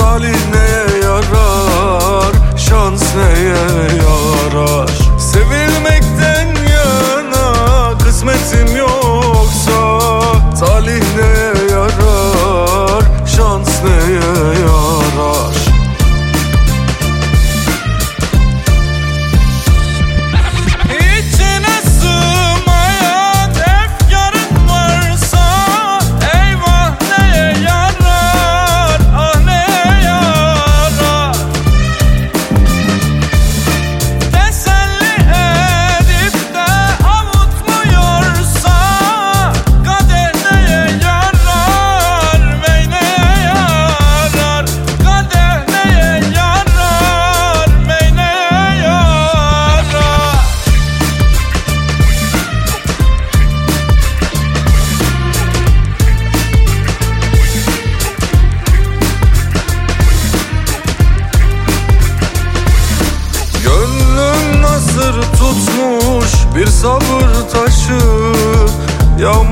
zalim tutmuş bir sabır taşı. Göz